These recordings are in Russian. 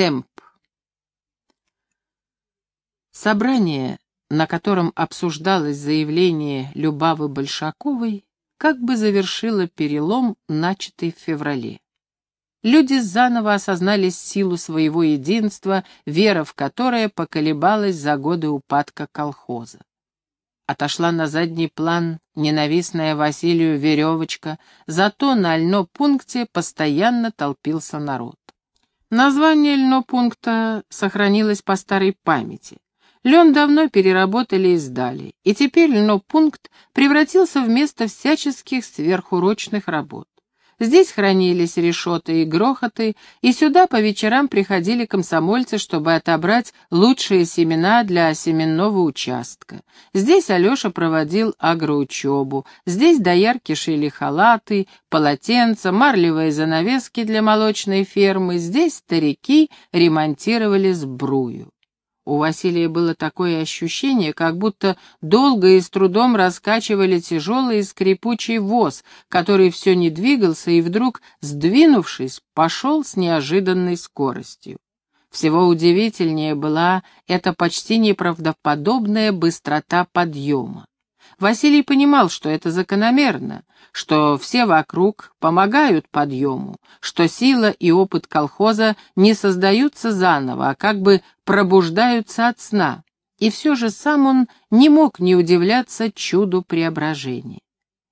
Темп. Собрание, на котором обсуждалось заявление Любавы Большаковой, как бы завершило перелом, начатый в феврале. Люди заново осознали силу своего единства, вера в которое поколебалась за годы упадка колхоза. Отошла на задний план ненавистная Василию веревочка, зато на льно-пункте постоянно толпился народ. Название льно-пункта сохранилось по старой памяти. Лен давно переработали и сдали, и теперь льно-пункт превратился в место всяческих сверхурочных работ. Здесь хранились решеты и грохоты, и сюда по вечерам приходили комсомольцы, чтобы отобрать лучшие семена для семенного участка. Здесь Алеша проводил агроучебу, здесь доярки шили халаты, полотенца, марлевые занавески для молочной фермы, здесь старики ремонтировали сбрую. У Василия было такое ощущение, как будто долго и с трудом раскачивали тяжелый и скрипучий воз, который все не двигался и вдруг, сдвинувшись, пошел с неожиданной скоростью. Всего удивительнее была эта почти неправдоподобная быстрота подъема. Василий понимал, что это закономерно, что все вокруг помогают подъему, что сила и опыт колхоза не создаются заново, а как бы пробуждаются от сна. И все же сам он не мог не удивляться чуду преображения.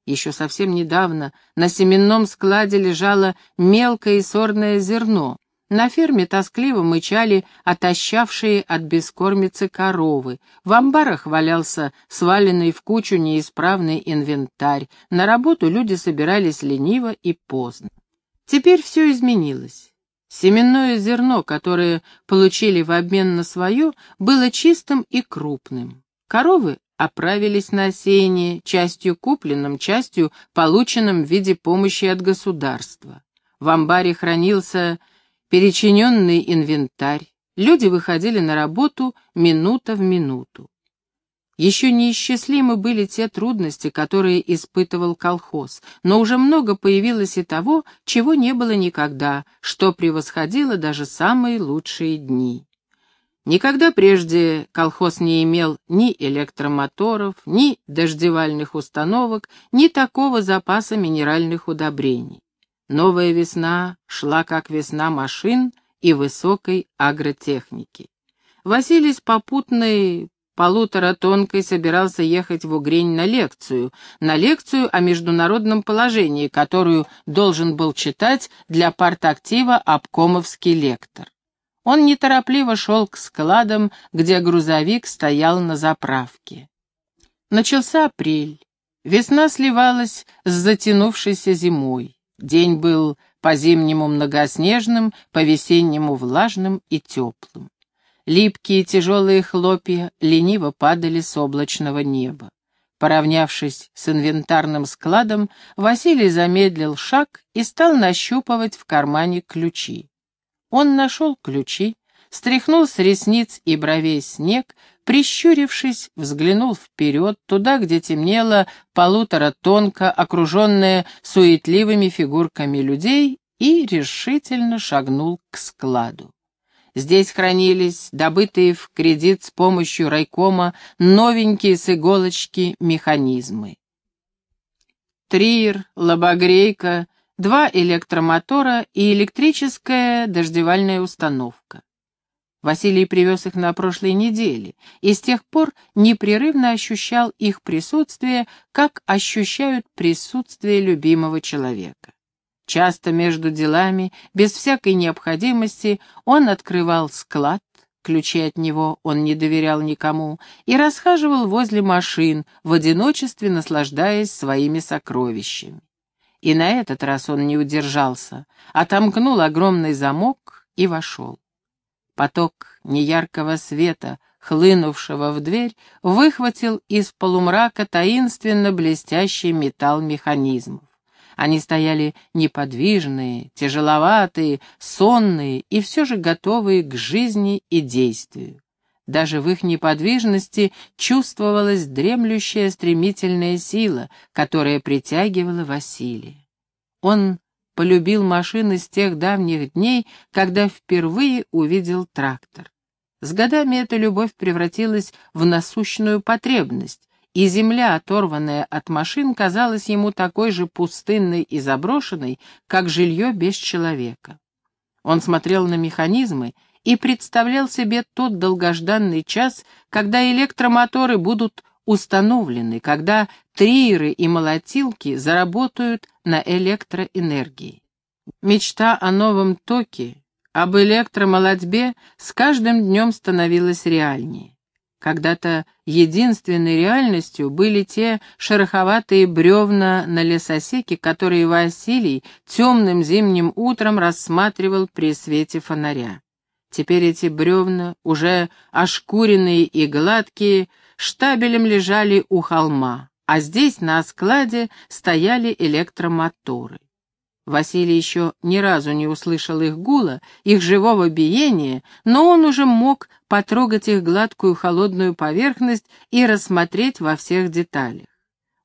Еще совсем недавно на семенном складе лежало мелкое и сорное зерно, на ферме тоскливо мычали отощавшие от бескормицы коровы, в амбарах валялся сваленный в кучу неисправный инвентарь, на работу люди собирались лениво и поздно. Теперь все изменилось. Семенное зерно, которое получили в обмен на свое, было чистым и крупным. Коровы оправились на осеяние, частью купленным, частью полученным в виде помощи от государства. В амбаре хранился перечиненный инвентарь, люди выходили на работу минута в минуту. Еще неисчислимы были те трудности, которые испытывал колхоз, но уже много появилось и того, чего не было никогда, что превосходило даже самые лучшие дни. Никогда прежде колхоз не имел ни электромоторов, ни дождевальных установок, ни такого запаса минеральных удобрений. Новая весна шла как весна машин и высокой агротехники. Василий с попутной полуторатонкой собирался ехать в Угрень на лекцию, на лекцию о международном положении, которую должен был читать для партактива обкомовский лектор. Он неторопливо шел к складам, где грузовик стоял на заправке. Начался апрель. Весна сливалась с затянувшейся зимой. День был по-зимнему многоснежным, по-весеннему влажным и теплым. Липкие тяжелые хлопья лениво падали с облачного неба. Поравнявшись с инвентарным складом, Василий замедлил шаг и стал нащупывать в кармане ключи. Он нашел ключи, стряхнул с ресниц и бровей снег, прищурившись, взглянул вперед, туда, где темнело полутора тонко, окруженная суетливыми фигурками людей, и решительно шагнул к складу. Здесь хранились добытые в кредит с помощью райкома новенькие с иголочки механизмы. Триер, лобогрейка, два электромотора и электрическая дождевальная установка. Василий привез их на прошлой неделе, и с тех пор непрерывно ощущал их присутствие, как ощущают присутствие любимого человека. Часто между делами, без всякой необходимости, он открывал склад, ключи от него он не доверял никому, и расхаживал возле машин, в одиночестве наслаждаясь своими сокровищами. И на этот раз он не удержался, отомкнул огромный замок и вошел. Поток неяркого света, хлынувшего в дверь, выхватил из полумрака таинственно блестящий металл механизмов. Они стояли неподвижные, тяжеловатые, сонные и все же готовые к жизни и действию. Даже в их неподвижности чувствовалась дремлющая стремительная сила, которая притягивала Василия. Он полюбил машины с тех давних дней, когда впервые увидел трактор. С годами эта любовь превратилась в насущную потребность, и земля, оторванная от машин, казалась ему такой же пустынной и заброшенной, как жилье без человека. Он смотрел на механизмы и представлял себе тот долгожданный час, когда электромоторы будут установлены, когда триеры и молотилки заработают на электроэнергии. Мечта о новом токе, об электромолотьбе с каждым днем становилась реальнее. Когда-то единственной реальностью были те шероховатые бревна на лесосеке, которые Василий темным зимним утром рассматривал при свете фонаря. Теперь эти бревна, уже ошкуренные и гладкие, штабелем лежали у холма, а здесь на складе стояли электромоторы. Василий еще ни разу не услышал их гула, их живого биения, но он уже мог потрогать их гладкую холодную поверхность и рассмотреть во всех деталях.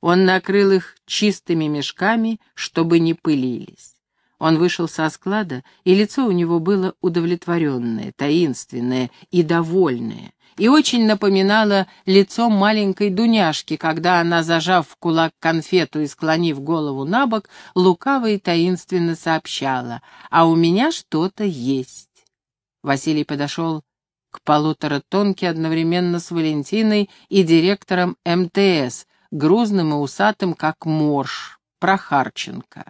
Он накрыл их чистыми мешками, чтобы не пылились. Он вышел со склада, и лицо у него было удовлетворенное, таинственное и довольное и очень напоминала лицо маленькой Дуняшки, когда она, зажав в кулак конфету и склонив голову на бок, лукаво и таинственно сообщала «А у меня что-то есть». Василий подошел к полутора тонке одновременно с Валентиной и директором МТС, грузным и усатым, как морж, Прохарченко.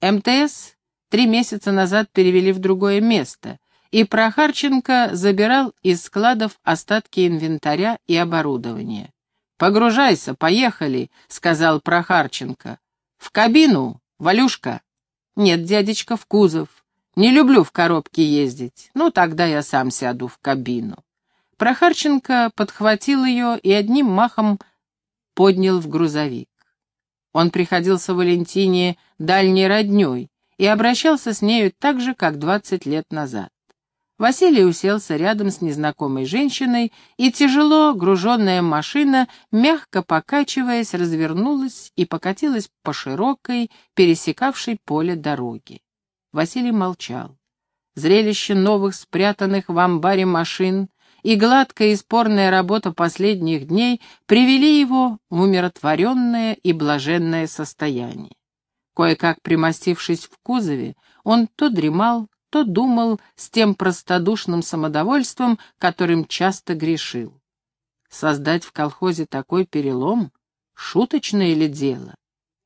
МТС три месяца назад перевели в другое место, и Прохарченко забирал из складов остатки инвентаря и оборудования. «Погружайся, поехали», — сказал Прохарченко. «В кабину, Валюшка?» «Нет, дядечка, в кузов. Не люблю в коробке ездить. Ну, тогда я сам сяду в кабину». Прохарченко подхватил ее и одним махом поднял в грузовик. Он приходился Валентине дальней родней и обращался с нею так же, как двадцать лет назад. Василий уселся рядом с незнакомой женщиной, и тяжело груженная машина, мягко покачиваясь, развернулась и покатилась по широкой, пересекавшей поле дороги. Василий молчал. Зрелище новых спрятанных в амбаре машин и гладкая и спорная работа последних дней привели его в умиротворенное и блаженное состояние. Кое-как примостившись в кузове, он то дремал, то думал с тем простодушным самодовольством, которым часто грешил. Создать в колхозе такой перелом — шуточное ли дело?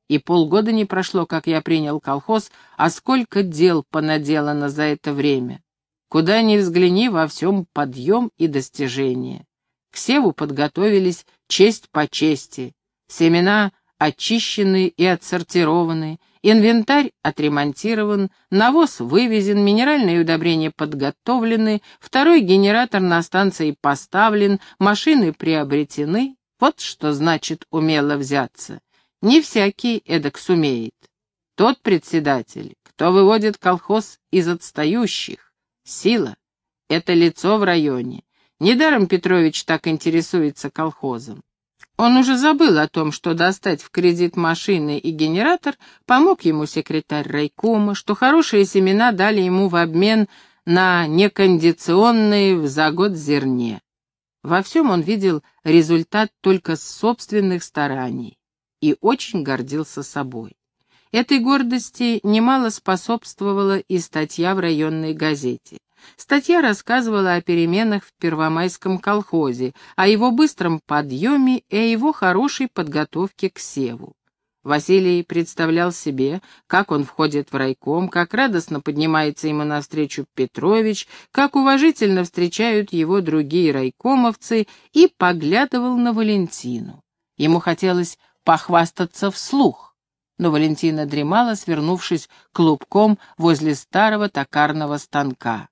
И полгода не прошло, как я принял колхоз, а сколько дел понаделано за это время. Куда ни взгляни, во всем подъем и достижение. К севу подготовились честь по чести. Семена очищены и отсортированы, Инвентарь отремонтирован, навоз вывезен, минеральные удобрения подготовлены, второй генератор на станции поставлен, машины приобретены. Вот что значит умело взяться. Не всякий эдак сумеет. Тот председатель, кто выводит колхоз из отстающих. Сила — это лицо в районе. Недаром Петрович так интересуется колхозом. Он уже забыл о том, что достать в кредит машины и генератор помог ему секретарь райкома, что хорошие семена дали ему в обмен на некондиционные за год зерне. Во всем он видел результат только собственных стараний и очень гордился собой. Этой гордости немало способствовала и статья в районной газете. Статья рассказывала о переменах в Первомайском колхозе, о его быстром подъеме и о его хорошей подготовке к севу. Василий представлял себе, как он входит в райком, как радостно поднимается ему навстречу Петрович, как уважительно встречают его другие райкомовцы, и поглядывал на Валентину. Ему хотелось похвастаться вслух, но Валентина дремала, свернувшись клубком возле старого токарного станка.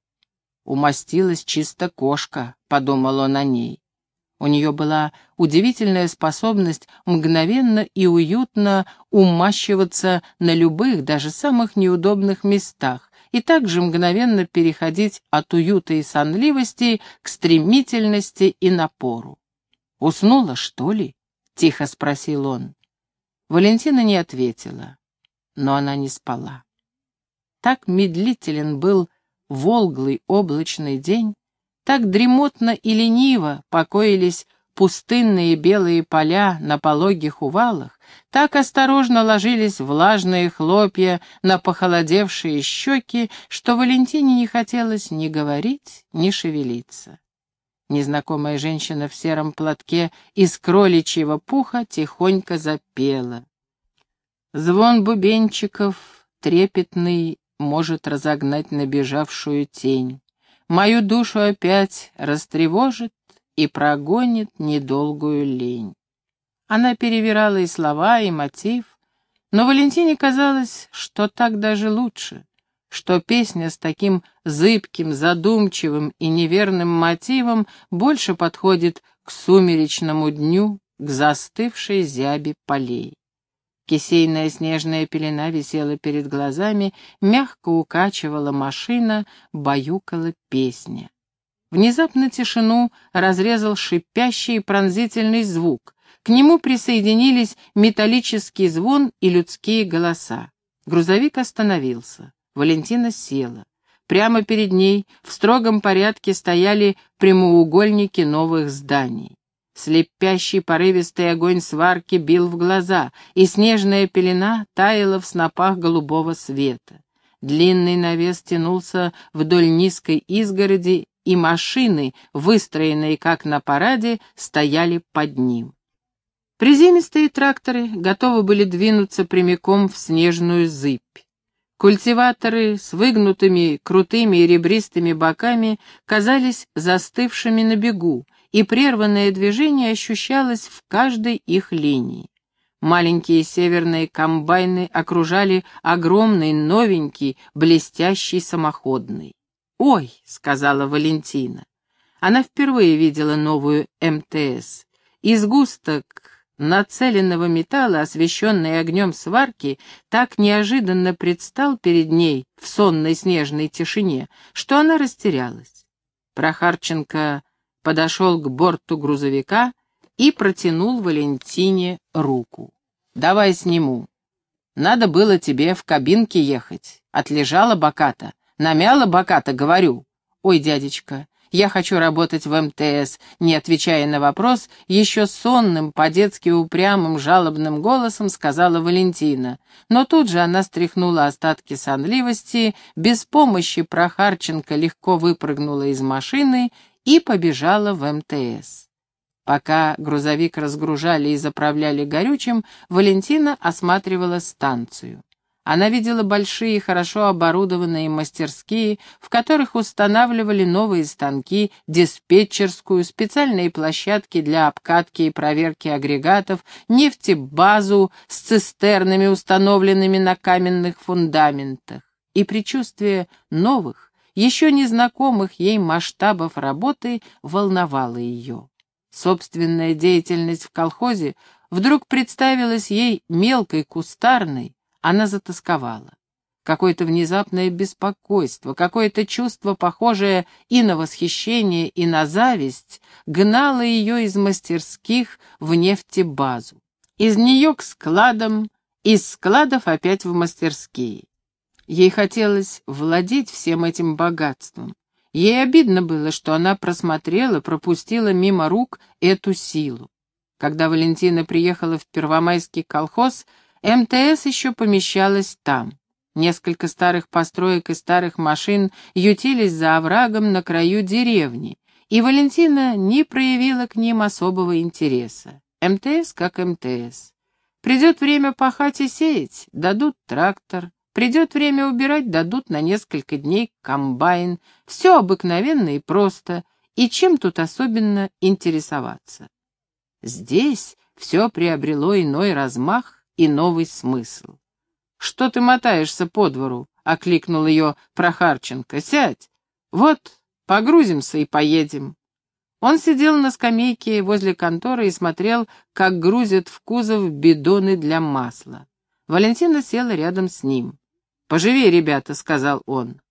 Умастилась чисто кошка, подумал он о ней. У нее была удивительная способность мгновенно и уютно умащиваться на любых, даже самых неудобных местах, и также мгновенно переходить от уюта и сонливости к стремительности и напору. «Уснула, что ли?» — тихо спросил он. Валентина не ответила, но она не спала. Так медлителен был волглый облачный день, так дремотно и лениво покоились пустынные белые поля на пологих увалах, так осторожно ложились влажные хлопья на похолодевшие щеки, что Валентине не хотелось ни говорить, ни шевелиться. Незнакомая женщина в сером платке из кроличьего пуха тихонько запела. Звон бубенчиков трепетный может разогнать набежавшую тень. Мою душу опять растревожит и прогонит недолгую лень. Она перевирала и слова, и мотив, но Валентине казалось, что так даже лучше, что песня с таким зыбким, задумчивым и неверным мотивом больше подходит к сумеречному дню, к застывшей зябе полей. Кисейная снежная пелена висела перед глазами, мягко укачивала машина, баюкала песня. Внезапно тишину разрезал шипящий пронзительный звук. К нему присоединились металлический звон и людские голоса. Грузовик остановился. Валентина села. Прямо перед ней в строгом порядке стояли прямоугольники новых зданий. Слепящий порывистый огонь сварки бил в глаза, и снежная пелена таяла в снопах голубого света. Длинный навес тянулся вдоль низкой изгороди, и машины, выстроенные как на параде, стояли под ним. Приземистые тракторы готовы были двинуться прямиком в снежную зыбь. Культиваторы с выгнутыми, крутыми и ребристыми боками казались застывшими на бегу, и прерванное движение ощущалось в каждой их линии. Маленькие северные комбайны окружали огромный, новенький, блестящий самоходный. «Ой», — сказала Валентина. Она впервые видела новую МТС. Из густок нацеленного металла, освещенный огнем сварки, так неожиданно предстал перед ней в сонной снежной тишине, что она растерялась. Прохарченко подошел к борту грузовика и протянул Валентине руку. «Давай сниму. Надо было тебе в кабинке ехать. Отлежала боката. Намяла боката, говорю. Ой, дядечка, я хочу работать в МТС, не отвечая на вопрос, еще сонным, по-детски упрямым, жалобным голосом сказала Валентина. Но тут же она стряхнула остатки сонливости, без помощи Прохарченко легко выпрыгнула из машины и побежала в МТС. Пока грузовик разгружали и заправляли горючим, Валентина осматривала станцию. Она видела большие, хорошо оборудованные мастерские, в которых устанавливали новые станки, диспетчерскую, специальные площадки для обкатки и проверки агрегатов, нефтебазу с цистернами, установленными на каменных фундаментах. И предчувствие новых, еще незнакомых ей масштабов работы волновало ее. Собственная деятельность в колхозе вдруг представилась ей мелкой, кустарной, она затасковала. Какое-то внезапное беспокойство, какое-то чувство, похожее и на восхищение, и на зависть, гнало ее из мастерских в нефтебазу. Из нее к складам, из складов опять в мастерские. Ей хотелось владеть всем этим богатством. Ей обидно было, что она просмотрела, пропустила мимо рук эту силу. Когда Валентина приехала в Первомайский колхоз, МТС еще помещалась там. Несколько старых построек и старых машин ютились за оврагом на краю деревни, и Валентина не проявила к ним особого интереса. МТС как МТС. Придет время пахать и сеять, дадут трактор, Придет время убирать, дадут на несколько дней комбайн. Все обыкновенно и просто. И чем тут особенно интересоваться? Здесь все приобрело иной размах и новый смысл. «Что ты мотаешься по двору?» — окликнул ее Прохарченко. «Сядь! Вот, погрузимся и поедем». Он сидел на скамейке возле конторы и смотрел, как грузят в кузов бидоны для масла. Валентина села рядом с ним. «Поживей, ребята», — сказал он.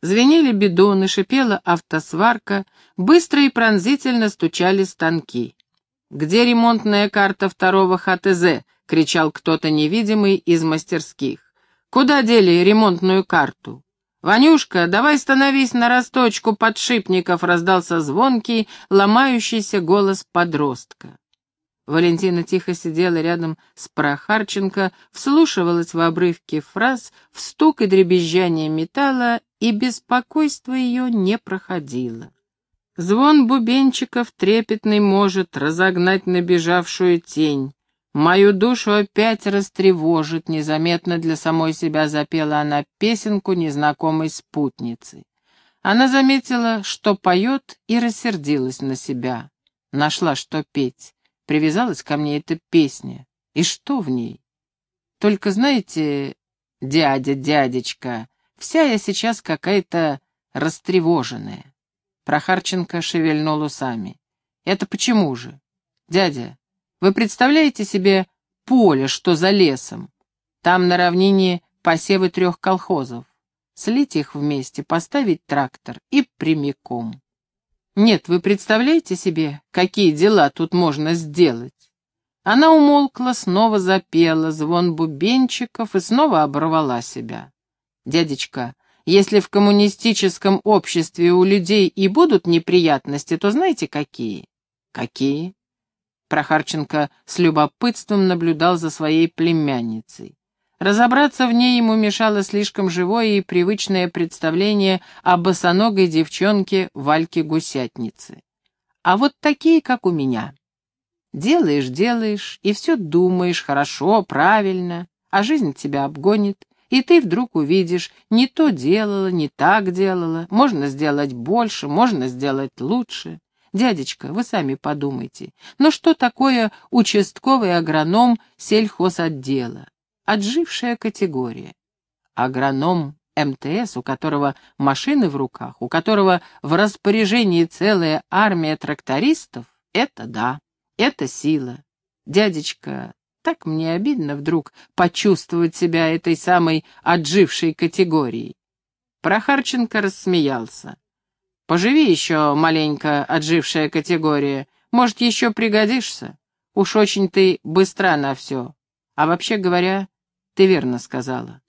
Звенели бидоны, шипела автосварка, быстро и пронзительно стучали станки. «Где ремонтная карта второго ХТЗ?» — кричал кто-то невидимый из мастерских. Куда дели ремонтную карту? «Ванюшка, давай становись на росточку подшипников!» — раздался звонкий, ломающийся голос подростка. Валентина тихо сидела рядом с Прохарченко, вслушивалась в обрывки фраз, в стук и дребезжание металла, и беспокойство ее не проходило. Звон бубенчиков трепетный может разогнать набежавшую тень. Мою душу опять растревожит, незаметно для самой себя запела она песенку незнакомой спутницы. Она заметила, что поет, и рассердилась на себя. Нашла, что петь. Привязалась ко мне эта песня. И что в ней? Только знаете, дядя, дядечка, вся я сейчас какая-то растревоженная. Прохарченко шевельнул усами. Это почему же? Дядя, вы представляете себе поле, что за лесом? Там на равнине посевы трех колхозов. Слить их вместе, поставить трактор и прямиком. Нет, вы представляете себе, какие дела тут можно сделать? Она умолкла, снова запела звон бубенчиков и снова оборвала себя. «Дядечка, если в коммунистическом обществе у людей и будут неприятности, то знаете какие?» «Какие?» Прохарченко с любопытством наблюдал за своей племянницей. Разобраться в ней ему мешало слишком живое и привычное представление о босоногой девчонке Вальке-гусятнице. А вот такие, как у меня. Делаешь, делаешь, и все думаешь хорошо, правильно, а жизнь тебя обгонит, и ты вдруг увидишь, не то делала, не так делала, можно сделать больше, можно сделать лучше. Дядечка, вы сами подумайте, но что такое участковый агроном сельхозотдела? Отжившая категория. Агроном МТС, у которого машины в руках, у которого в распоряжении целая армия трактористов, это да, это сила. Дядечка, так мне обидно вдруг почувствовать себя этой самой отжившей категорией. Прохарченко рассмеялся. Поживи еще маленько, отжившая категория. Может, еще пригодишься? Уж очень ты быстра на все. А вообще говоря, ты верно сказала.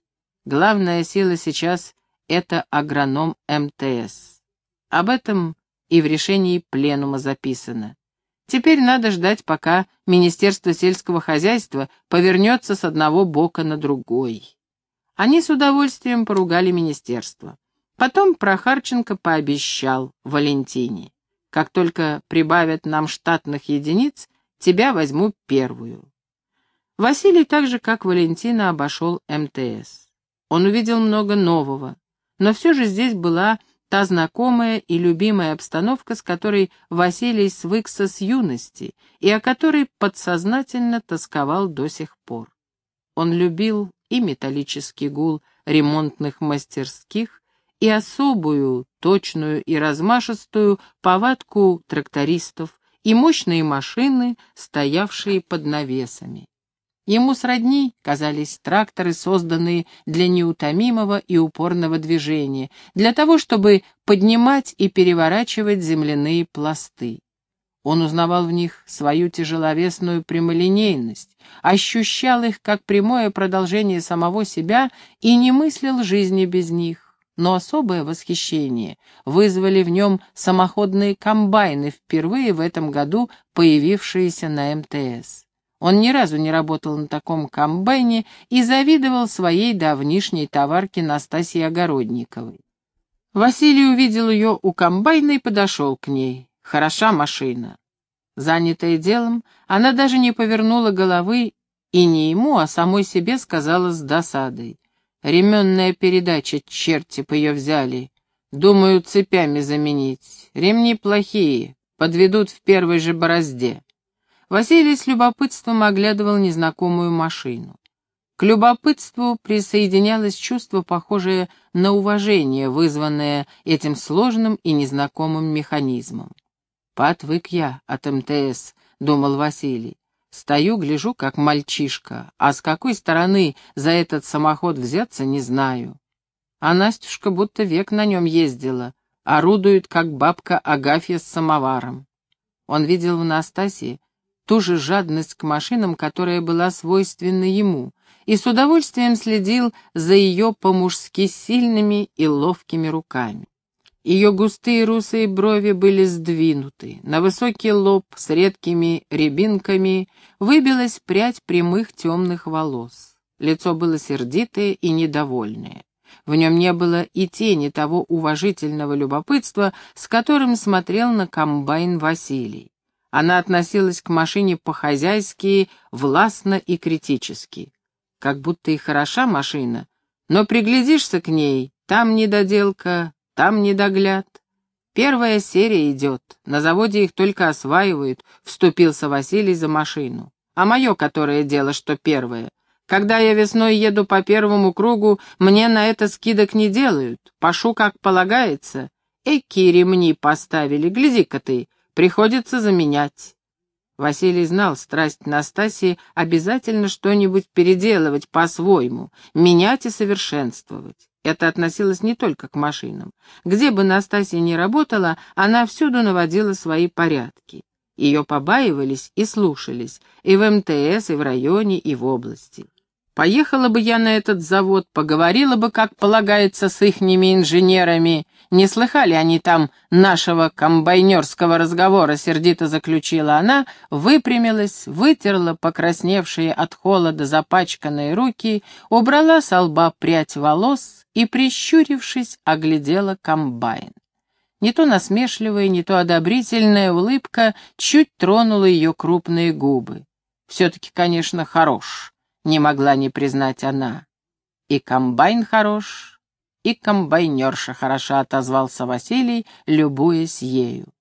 Главная сила сейчас — это агроном МТС. Об этом и в решении пленума записано. Теперь надо ждать, пока Министерство сельского хозяйства повернется с одного бока на другой. Они с удовольствием поругали министерство. Потом Прохарченко пообещал Валентине. Как только прибавят нам штатных единиц, тебя возьму первую. Василий так же, как Валентина, обошел МТС. Он увидел много нового, но все же здесь была та знакомая и любимая обстановка, с которой Василий свыкся с юности и о которой подсознательно тосковал до сих пор. Он любил и металлический гул ремонтных мастерских, и особую, точную и размашистую повадку трактористов и мощные машины, стоявшие под навесами. Ему сродни казались тракторы, созданные для неутомимого и упорного движения, для того, чтобы поднимать и переворачивать земляные пласты. Он узнавал в них свою тяжеловесную прямолинейность, ощущал их как прямое продолжение самого себя и не мыслил жизни без них но особое восхищение вызвали в нем самоходные комбайны, впервые в этом году появившиеся на МТС. Он ни разу не работал на таком комбайне и завидовал своей давнишней товарке Настасье Огородниковой. Василий увидел ее у комбайна и подошел к ней. Хороша машина. Занятая делом, она даже не повернула головы и не ему, а самой себе сказала с досадой. Ременная передача, черти по ее взяли. Думаю, цепями заменить. Ремни плохие, подведут в первой же борозде. Василий с любопытством оглядывал незнакомую машину. К любопытству присоединялось чувство, похожее на уважение, вызванное этим сложным и незнакомым механизмом. «Поотвык я от МТС», — думал Василий. Стою, гляжу, как мальчишка, а с какой стороны за этот самоход взяться, не знаю. А Настюшка будто век на нем ездила, орудует, как бабка Агафья с самоваром. Он видел в Настасии ту же жадность к машинам, которая была свойственна ему, и с удовольствием следил за ее по-мужски сильными и ловкими руками. Ее густые русые брови были сдвинуты, на высокий лоб с редкими рябинками выбилась прядь прямых темных волос. Лицо было сердитое и недовольное. В нем не было и тени того уважительного любопытства, с которым смотрел на комбайн Василий. Она относилась к машине по-хозяйски, властно и критически. Как будто и хороша машина, но приглядишься к ней, там недоделка, там недогляд. Первая серия идет, на заводе их только осваивают, вступился Василий за машину. А мое которое дело, что первое? Когда я весной еду по первому кругу, мне на это скидок не делают, пошу как полагается. Эки ремни поставили, гляди-ка ты, приходится заменять. Василий знал страсть Настасии обязательно что-нибудь переделывать по-своему, менять и совершенствовать. Это относилось не только к машинам. Где бы Настасья ни работала, она всюду наводила свои порядки. Ее побаивались и слушались, и в МТС, и в районе, и в области. Поехала бы я на этот завод, поговорила бы, как полагается, с ихними инженерами. Не слыхали они там нашего комбайнерского разговора, сердито заключила она, выпрямилась, вытерла покрасневшие от холода запачканные руки, убрала с лба прядь волос и, прищурившись, оглядела комбайн. Не то насмешливая, не то одобрительная улыбка чуть тронула ее крупные губы. Все-таки, конечно, хорош не могла не признать она. И комбайн хорош, и комбайнерша хороша, отозвался Василий, любуясь ею.